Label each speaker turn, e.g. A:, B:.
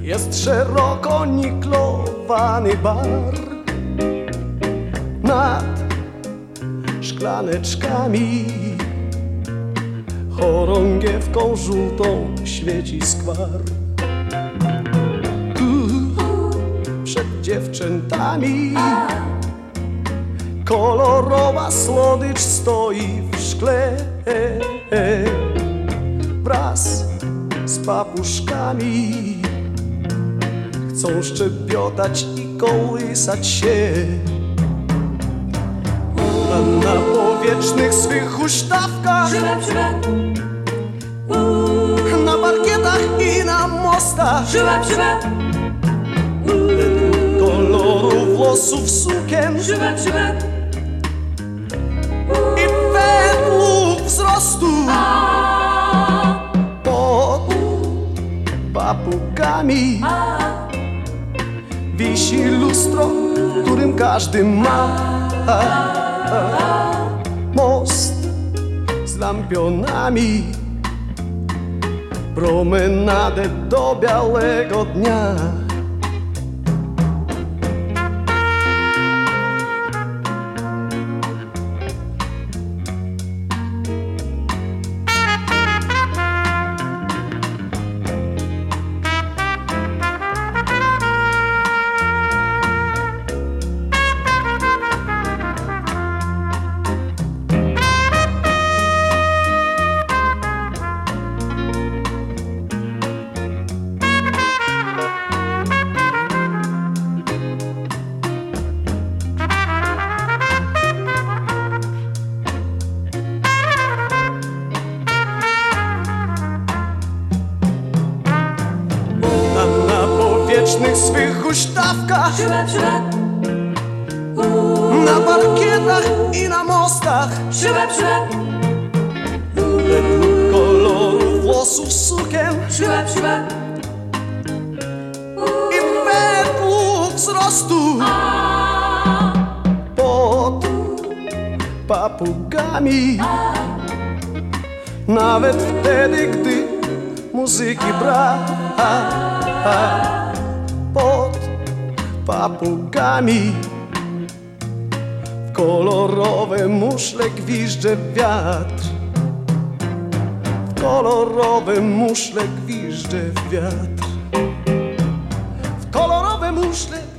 A: Jest szeroko niklowany bar nad szklaneczkami. Chorągiewką żółtą świeci skwar. Tu przed dziewczętami kolorowa słodycz stoi w szkle wraz z papuszkami. Chcą szczebiotać i kołysać się. Na, na powietrznych swych huśtawkach, na parkietach i na mostach. Koloru włosów sukien i według wzrostu papugami wisi lustro, którym każdy ma. Most z lampionami. Promenadę do białego dnia. Powietrznych swych huśtawkach
B: żywe, żywe,
A: Na parkietach i na mostach
B: żywe, żywe,
A: Według koloru włosów sukien
B: żywe, żywe,
A: I według wzrostu Pod papugami Nawet wtedy, gdy muzyki brak Pod papugami. W kolorowe muszle gwizdże wiatr. W kolorowe muszle gwizdże wiatr. W kolorowe muszle